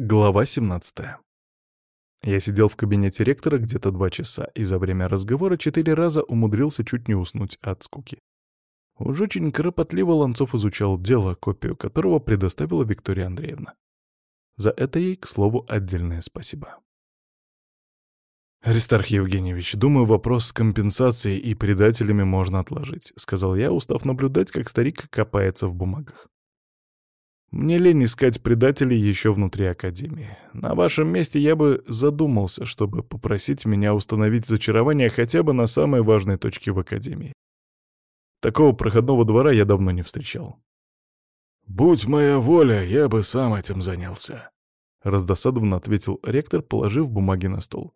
Глава 17. Я сидел в кабинете ректора где-то два часа, и за время разговора четыре раза умудрился чуть не уснуть от скуки. Уж очень кропотливо Ланцов изучал дело, копию которого предоставила Виктория Андреевна. За это ей, к слову, отдельное спасибо. «Аристарх Евгеньевич, думаю, вопрос с компенсацией и предателями можно отложить», — сказал я, устав наблюдать, как старик копается в бумагах. Мне лень искать предателей еще внутри Академии. На вашем месте я бы задумался, чтобы попросить меня установить зачарование хотя бы на самой важной точке в Академии. Такого проходного двора я давно не встречал. «Будь моя воля, я бы сам этим занялся», — раздосадованно ответил ректор, положив бумаги на стол.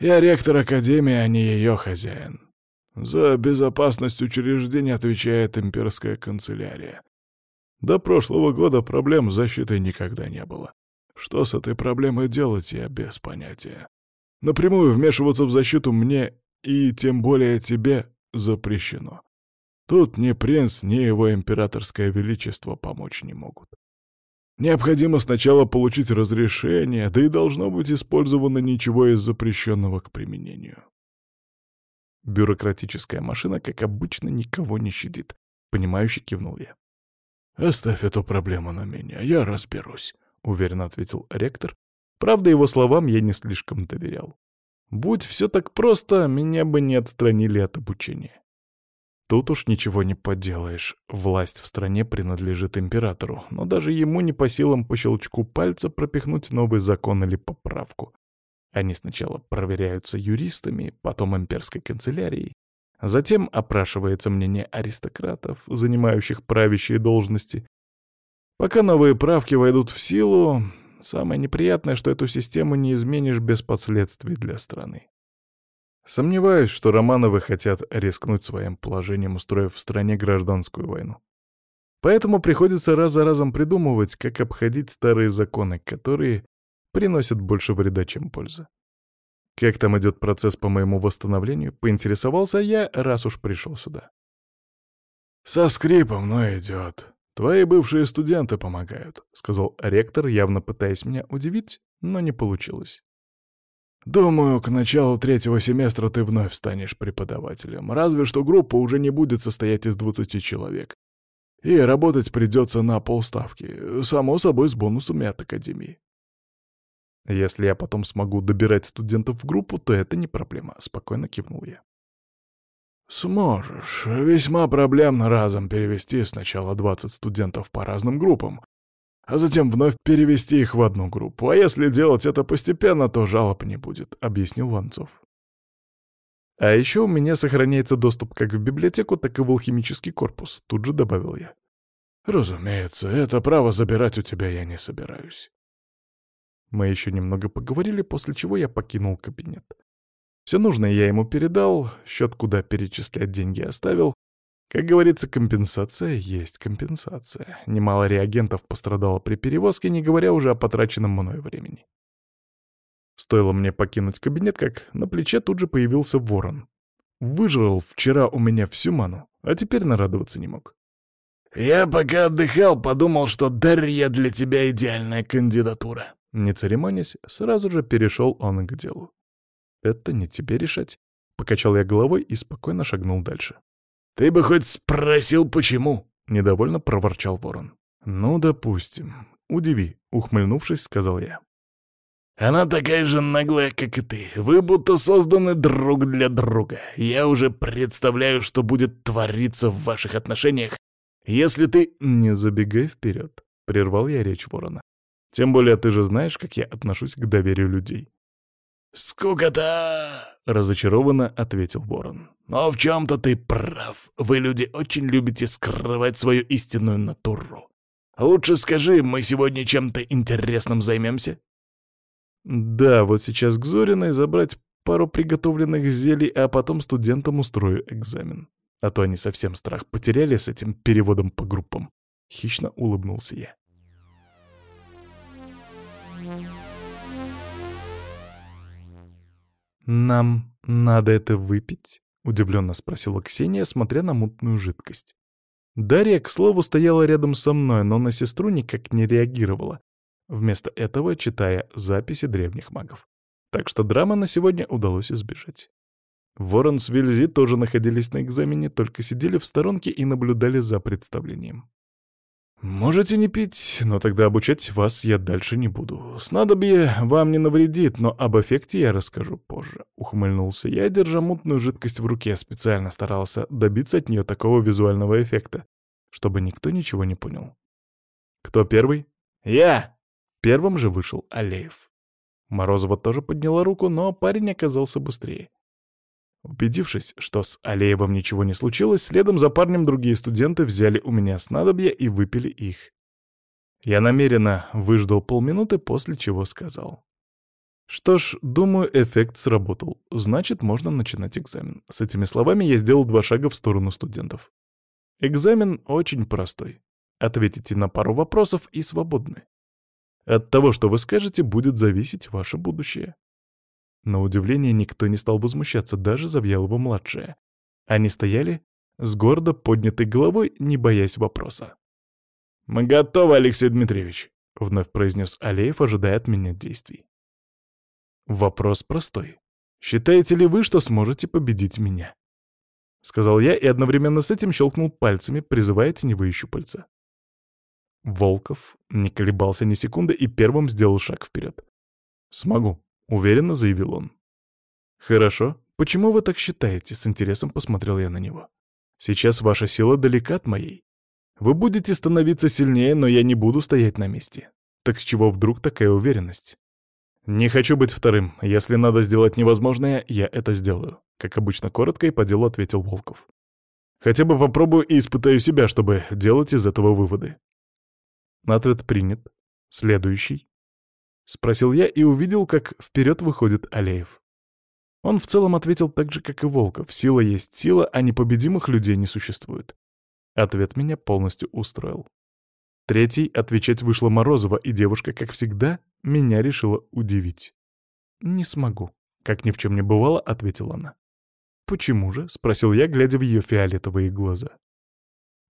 «Я ректор Академии, а не ее хозяин. За безопасность учреждения отвечает имперская канцелярия. До прошлого года проблем с защитой никогда не было. Что с этой проблемой делать, я без понятия. Напрямую вмешиваться в защиту мне и тем более тебе запрещено. Тут ни принц, ни его императорское величество помочь не могут. Необходимо сначала получить разрешение, да и должно быть использовано ничего из запрещенного к применению. Бюрократическая машина, как обычно, никого не щадит. Понимающе кивнул я. «Оставь эту проблему на меня, я разберусь», — уверенно ответил ректор. Правда, его словам я не слишком доверял. Будь все так просто, меня бы не отстранили от обучения. Тут уж ничего не поделаешь. Власть в стране принадлежит императору, но даже ему не по силам по щелчку пальца пропихнуть новый закон или поправку. Они сначала проверяются юристами, потом имперской канцелярией, Затем опрашивается мнение аристократов, занимающих правящие должности. Пока новые правки войдут в силу, самое неприятное, что эту систему не изменишь без последствий для страны. Сомневаюсь, что Романовы хотят рискнуть своим положением, устроив в стране гражданскую войну. Поэтому приходится раз за разом придумывать, как обходить старые законы, которые приносят больше вреда, чем пользы. Как там идет процесс по моему восстановлению, поинтересовался я, раз уж пришел сюда. «Со скрипом, но идет. Твои бывшие студенты помогают», — сказал ректор, явно пытаясь меня удивить, но не получилось. «Думаю, к началу третьего семестра ты вновь станешь преподавателем, разве что группа уже не будет состоять из двадцати человек. И работать придется на полставки, само собой с бонусами от Академии. Если я потом смогу добирать студентов в группу, то это не проблема, — спокойно кивнул я. Сможешь. Весьма проблемно разом перевести сначала 20 студентов по разным группам, а затем вновь перевести их в одну группу. А если делать это постепенно, то жалоб не будет, — объяснил Ланцов. А еще у меня сохраняется доступ как в библиотеку, так и в алхимический корпус, тут же добавил я. Разумеется, это право забирать у тебя я не собираюсь. Мы еще немного поговорили, после чего я покинул кабинет. Все нужное я ему передал, счет, куда перечислять деньги оставил. Как говорится, компенсация есть компенсация. Немало реагентов пострадало при перевозке, не говоря уже о потраченном мной времени. Стоило мне покинуть кабинет, как на плече тут же появился ворон. Выжрал вчера у меня всю ману, а теперь нарадоваться не мог. «Я пока отдыхал, подумал, что Дарья для тебя идеальная кандидатура», не церемонясь, сразу же перешел он к делу. «Это не тебе решать», — покачал я головой и спокойно шагнул дальше. «Ты бы хоть спросил, почему?» — недовольно проворчал ворон. «Ну, допустим. Удиви», — ухмыльнувшись, сказал я. «Она такая же наглая, как и ты. Вы будто созданы друг для друга. Я уже представляю, что будет твориться в ваших отношениях, если ты...» «Не забегай вперед», — прервал я речь ворона. Тем более ты же знаешь, как я отношусь к доверию людей. «Скукота!» — разочарованно ответил Ворон. «Но в чем-то ты прав. Вы, люди, очень любите скрывать свою истинную натуру. Лучше скажи, мы сегодня чем-то интересным займемся?» «Да, вот сейчас к Зориной забрать пару приготовленных зелий, а потом студентам устрою экзамен. А то они совсем страх потеряли с этим переводом по группам». Хищно улыбнулся я. «Нам надо это выпить?» — удивленно спросила Ксения, смотря на мутную жидкость. Дарья, к слову, стояла рядом со мной, но на сестру никак не реагировала. вместо этого читая записи древних магов. Так что драма на сегодня удалось избежать. Ворон с Вильзи тоже находились на экзамене, только сидели в сторонке и наблюдали за представлением. «Можете не пить, но тогда обучать вас я дальше не буду. Снадобье вам не навредит, но об эффекте я расскажу позже», — ухмыльнулся я, держа мутную жидкость в руке, специально старался добиться от нее такого визуального эффекта, чтобы никто ничего не понял. «Кто первый?» «Я!» Первым же вышел Алеев. Морозова тоже подняла руку, но парень оказался быстрее. Убедившись, что с Алеевым ничего не случилось, следом за парнем другие студенты взяли у меня снадобья и выпили их. Я намеренно выждал полминуты, после чего сказал. Что ж, думаю, эффект сработал. Значит, можно начинать экзамен. С этими словами я сделал два шага в сторону студентов. Экзамен очень простой. Ответите на пару вопросов и свободны. От того, что вы скажете, будет зависеть ваше будущее. На удивление никто не стал возмущаться, даже Завьялова-младшая. Они стояли с гордо поднятой головой, не боясь вопроса. «Мы готовы, Алексей Дмитриевич», — вновь произнес Алеев, ожидая от меня действий. «Вопрос простой. Считаете ли вы, что сможете победить меня?» — сказал я и одновременно с этим щелкнул пальцами, призывая теневые щупальца. Волков не колебался ни секунды и первым сделал шаг вперед. «Смогу», — уверенно заявил он. «Хорошо. Почему вы так считаете?» — с интересом посмотрел я на него. «Сейчас ваша сила далека от моей. Вы будете становиться сильнее, но я не буду стоять на месте. Так с чего вдруг такая уверенность?» «Не хочу быть вторым. Если надо сделать невозможное, я это сделаю», — как обычно коротко и по делу ответил Волков. «Хотя бы попробую и испытаю себя, чтобы делать из этого выводы». Ответ принят. Следующий. — спросил я и увидел, как вперед выходит Алеев. Он в целом ответил так же, как и Волков. Сила есть сила, а непобедимых людей не существует. Ответ меня полностью устроил. Третий отвечать вышла Морозова, и девушка, как всегда, меня решила удивить. «Не смогу», — как ни в чем не бывало, ответила она. «Почему же?» — спросил я, глядя в ее фиолетовые глаза.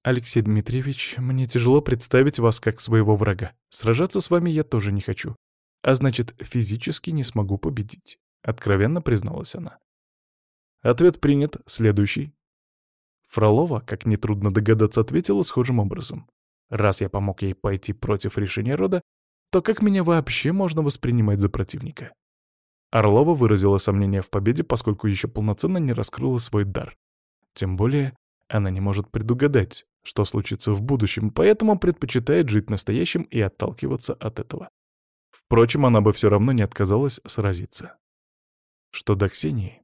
«Алексей Дмитриевич, мне тяжело представить вас как своего врага. Сражаться с вами я тоже не хочу а значит, физически не смогу победить», — откровенно призналась она. Ответ принят. Следующий. Фролова, как нетрудно догадаться, ответила схожим образом. Раз я помог ей пойти против решения рода, то как меня вообще можно воспринимать за противника? Орлова выразила сомнение в победе, поскольку еще полноценно не раскрыла свой дар. Тем более, она не может предугадать, что случится в будущем, поэтому предпочитает жить настоящим и отталкиваться от этого. Впрочем, она бы все равно не отказалась сразиться. Что до Ксении?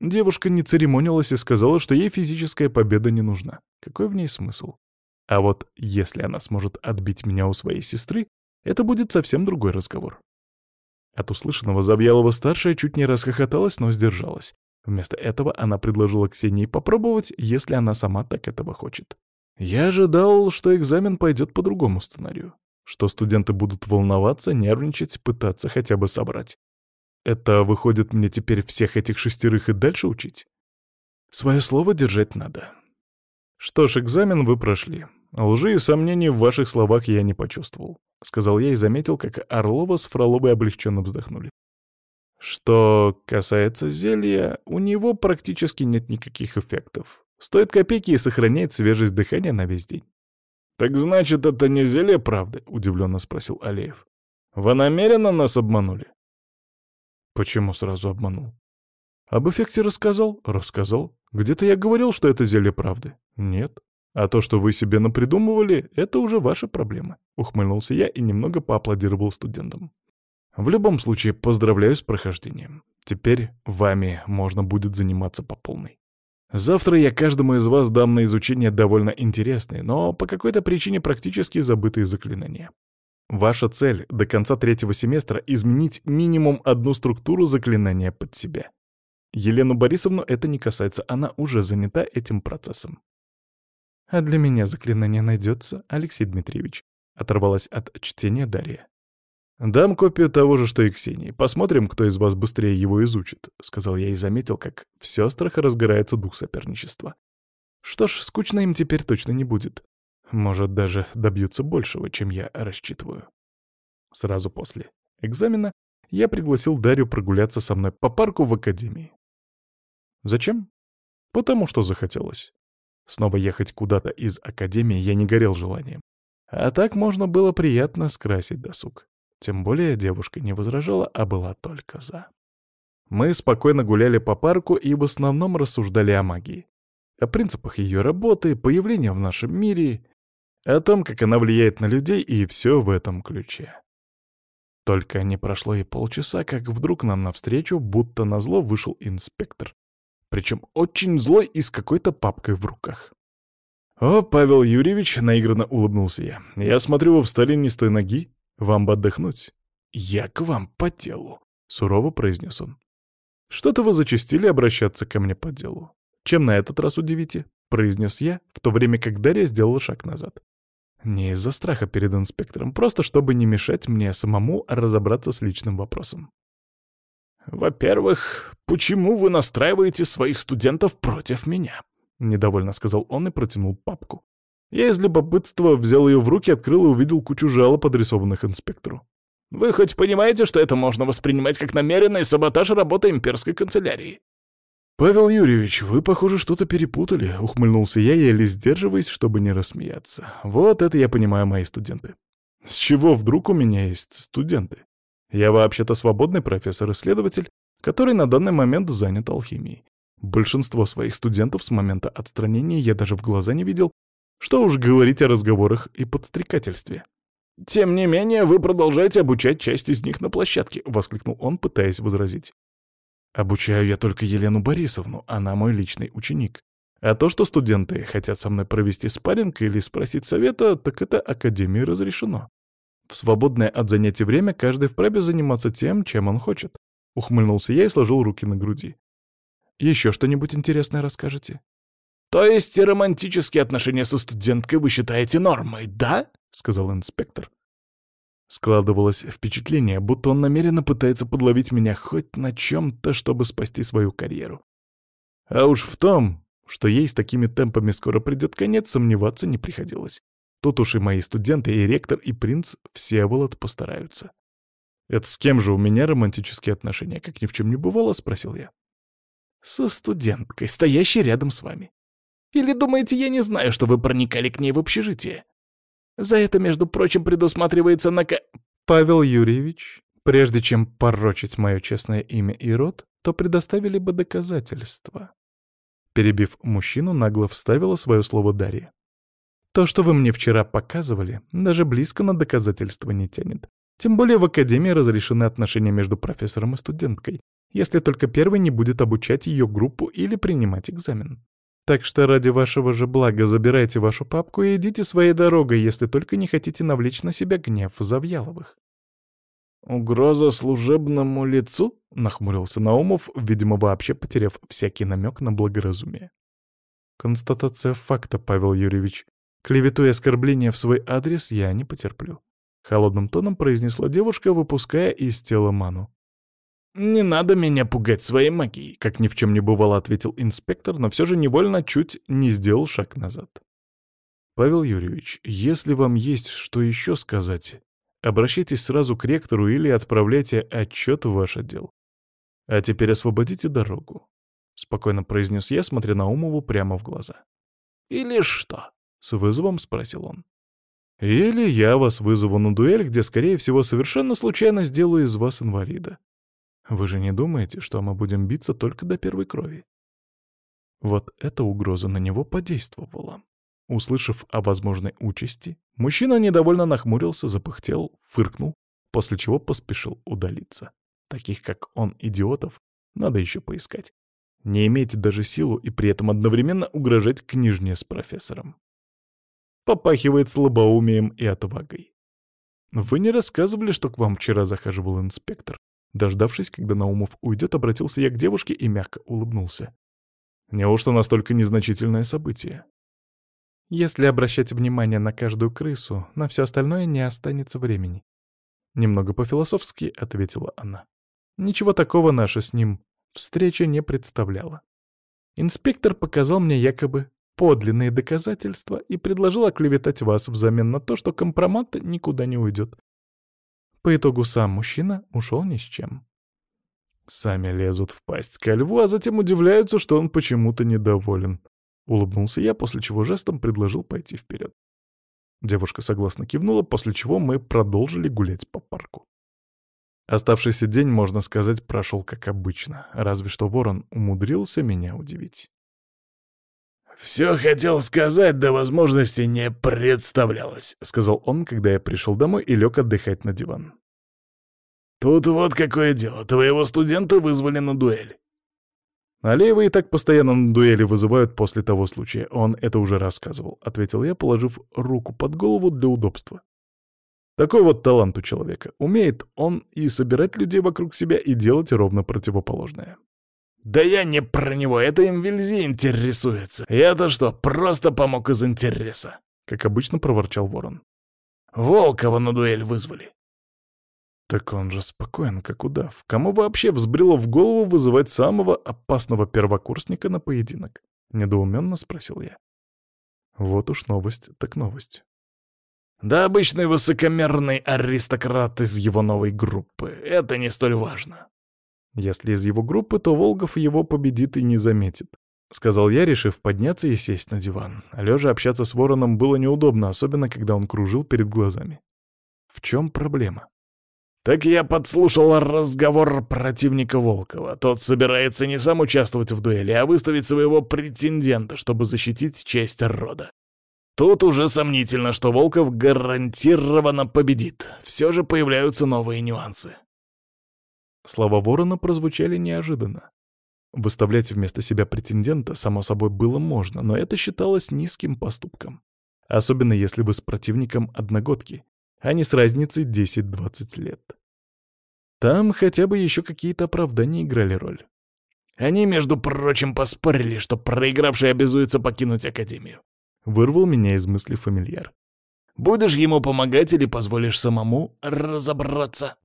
Девушка не церемонилась и сказала, что ей физическая победа не нужна. Какой в ней смысл? А вот если она сможет отбить меня у своей сестры, это будет совсем другой разговор. От услышанного Завьялова-старшая чуть не расхохоталась, но сдержалась. Вместо этого она предложила Ксении попробовать, если она сама так этого хочет. Я ожидал, что экзамен пойдет по другому сценарию что студенты будут волноваться, нервничать, пытаться хотя бы собрать. Это, выходит, мне теперь всех этих шестерых и дальше учить? Свое слово держать надо. Что ж, экзамен вы прошли. Лжи и сомнений в ваших словах я не почувствовал. — сказал я и заметил, как Орлова с Фроловой облегченно вздохнули. Что касается зелья, у него практически нет никаких эффектов. Стоит копейки и сохраняет свежесть дыхания на весь день. «Так значит, это не зелье правды?» — удивленно спросил Алиев. «Вы намеренно нас обманули?» «Почему сразу обманул?» «Об эффекте рассказал?» «Рассказал. Где-то я говорил, что это зелье правды?» «Нет. А то, что вы себе напридумывали, это уже ваши проблемы», — ухмыльнулся я и немного поаплодировал студентам. «В любом случае, поздравляю с прохождением. Теперь вами можно будет заниматься по полной». Завтра я каждому из вас дам на изучение довольно интересные, но по какой-то причине практически забытые заклинания. Ваша цель до конца третьего семестра — изменить минимум одну структуру заклинания под себя. Елену Борисовну это не касается, она уже занята этим процессом. «А для меня заклинание найдется, Алексей Дмитриевич», — оторвалась от чтения Дарья. «Дам копию того же, что и Ксении. Посмотрим, кто из вас быстрее его изучит», — сказал я и заметил, как в сестрах разгорается дух соперничества. Что ж, скучно им теперь точно не будет. Может, даже добьются большего, чем я рассчитываю. Сразу после экзамена я пригласил Дарью прогуляться со мной по парку в академии. Зачем? Потому что захотелось. Снова ехать куда-то из академии я не горел желанием. А так можно было приятно скрасить досуг. Тем более девушка не возражала, а была только за. Мы спокойно гуляли по парку и в основном рассуждали о магии. О принципах ее работы, появления в нашем мире, о том, как она влияет на людей и все в этом ключе. Только не прошло и полчаса, как вдруг нам навстречу, будто назло, вышел инспектор. Причем очень злой и с какой-то папкой в руках. «О, Павел Юрьевич!» — наигранно улыбнулся я. «Я смотрю, вы встали не с той ноги. Вам бы отдохнуть». «Я к вам по делу», — сурово произнес он. «Что-то вы зачастили обращаться ко мне по делу. Чем на этот раз удивите?» — произнес я, в то время как Дарья сделала шаг назад. Не из-за страха перед инспектором, просто чтобы не мешать мне самому разобраться с личным вопросом. «Во-первых, почему вы настраиваете своих студентов против меня?» — недовольно сказал он и протянул папку. Я из любопытства взял ее в руки, открыл и увидел кучу жалоб, адресованных инспектору. «Вы хоть понимаете, что это можно воспринимать как намеренный саботаж работы имперской канцелярии?» «Павел Юрьевич, вы, похоже, что-то перепутали», — ухмыльнулся я, еле сдерживаясь, чтобы не рассмеяться. «Вот это я понимаю, мои студенты. С чего вдруг у меня есть студенты? Я вообще-то свободный профессор-исследователь, который на данный момент занят алхимией. Большинство своих студентов с момента отстранения я даже в глаза не видел, что уж говорить о разговорах и подстрекательстве». «Тем не менее, вы продолжаете обучать часть из них на площадке», — воскликнул он, пытаясь возразить. Обучаю я только Елену Борисовну, она мой личный ученик. А то, что студенты хотят со мной провести спарринг или спросить совета, так это Академии разрешено. В свободное от занятий время каждый вправе заниматься тем, чем он хочет. Ухмыльнулся я и сложил руки на груди. Еще что-нибудь интересное расскажете? То есть романтические отношения со студенткой вы считаете нормой, да? Сказал инспектор. Складывалось впечатление, будто он намеренно пытается подловить меня хоть на чем-то, чтобы спасти свою карьеру. А уж в том, что ей с такими темпами скоро придет конец, сомневаться не приходилось. Тут уж и мои студенты, и ректор, и принц Всеволод постараются. «Это с кем же у меня романтические отношения, как ни в чем не бывало?» — спросил я. «Со студенткой, стоящей рядом с вами. Или думаете, я не знаю, что вы проникали к ней в общежитие? За это, между прочим, предусматривается нака... Павел Юрьевич, прежде чем порочить мое честное имя и род, то предоставили бы доказательства. Перебив мужчину, нагло вставила свое слово Дарья. То, что вы мне вчера показывали, даже близко на доказательства не тянет. Тем более в Академии разрешены отношения между профессором и студенткой, если только первый не будет обучать ее группу или принимать экзамен. Так что ради вашего же блага забирайте вашу папку и идите своей дорогой, если только не хотите навлечь на себя гнев Завьяловых». «Угроза служебному лицу?» — нахмурился Наумов, видимо, вообще потеряв всякий намек на благоразумие. «Констатация факта, Павел Юрьевич. Клевету и оскорбление в свой адрес я не потерплю», — холодным тоном произнесла девушка, выпуская из тела ману. «Не надо меня пугать своей магией», — как ни в чем не бывало, ответил инспектор, но все же невольно чуть не сделал шаг назад. «Павел Юрьевич, если вам есть что еще сказать, обращайтесь сразу к ректору или отправляйте отчет в ваш отдел. А теперь освободите дорогу», — спокойно произнес я, смотря на Умову прямо в глаза. «Или что?» — с вызовом спросил он. «Или я вас вызову на дуэль, где, скорее всего, совершенно случайно сделаю из вас инвалида. Вы же не думаете, что мы будем биться только до первой крови? Вот эта угроза на него подействовала. Услышав о возможной участи, мужчина недовольно нахмурился, запыхтел, фыркнул, после чего поспешил удалиться. Таких, как он, идиотов, надо еще поискать. Не иметь даже силу и при этом одновременно угрожать княжне с профессором. Попахивает слабоумием и отвагой. Вы не рассказывали, что к вам вчера захаживал инспектор? Дождавшись, когда Наумов уйдет, обратился я к девушке и мягко улыбнулся. Неужто настолько незначительное событие? Если обращать внимание на каждую крысу, на все остальное не останется времени. Немного по-философски ответила она. Ничего такого наша с ним встреча не представляла. Инспектор показал мне якобы подлинные доказательства и предложил оклеветать вас взамен на то, что компромат никуда не уйдет. По итогу сам мужчина ушел ни с чем. Сами лезут в пасть ко льву, а затем удивляются, что он почему-то недоволен. Улыбнулся я, после чего жестом предложил пойти вперед. Девушка согласно кивнула, после чего мы продолжили гулять по парку. Оставшийся день, можно сказать, прошел как обычно, разве что ворон умудрился меня удивить. «Все хотел сказать, да возможности не представлялось», — сказал он, когда я пришел домой и лег отдыхать на диван. «Тут вот какое дело. Твоего студента вызвали на дуэль». «Алиева и так постоянно на дуэли вызывают после того случая. Он это уже рассказывал», — ответил я, положив руку под голову для удобства. Такой вот талант у человека. Умеет он и собирать людей вокруг себя, и делать ровно противоположное. «Да я не про него, это им Вильзи интересуется. Я-то что, просто помог из интереса?» Как обычно проворчал ворон. «Волкова на дуэль вызвали». Так он же спокоен, как удав. Кому вообще взбрело в голову вызывать самого опасного первокурсника на поединок? Недоуменно спросил я. Вот уж новость, так новость. Да обычный высокомерный аристократ из его новой группы. Это не столь важно. Если из его группы, то Волгов его победит и не заметит. Сказал я, решив подняться и сесть на диван. Лежа общаться с вороном было неудобно, особенно когда он кружил перед глазами. В чем проблема? Так я подслушал разговор противника Волкова. Тот собирается не сам участвовать в дуэли, а выставить своего претендента, чтобы защитить честь рода. Тут уже сомнительно, что Волков гарантированно победит. Все же появляются новые нюансы. Слова Ворона прозвучали неожиданно. Выставлять вместо себя претендента, само собой, было можно, но это считалось низким поступком. Особенно если вы с противником одногодки, а не с разницей 10-20 лет. Там хотя бы еще какие-то оправдания играли роль. Они, между прочим, поспорили, что проигравший обязуется покинуть Академию. Вырвал меня из мысли фамильяр. «Будешь ему помогать или позволишь самому разобраться?»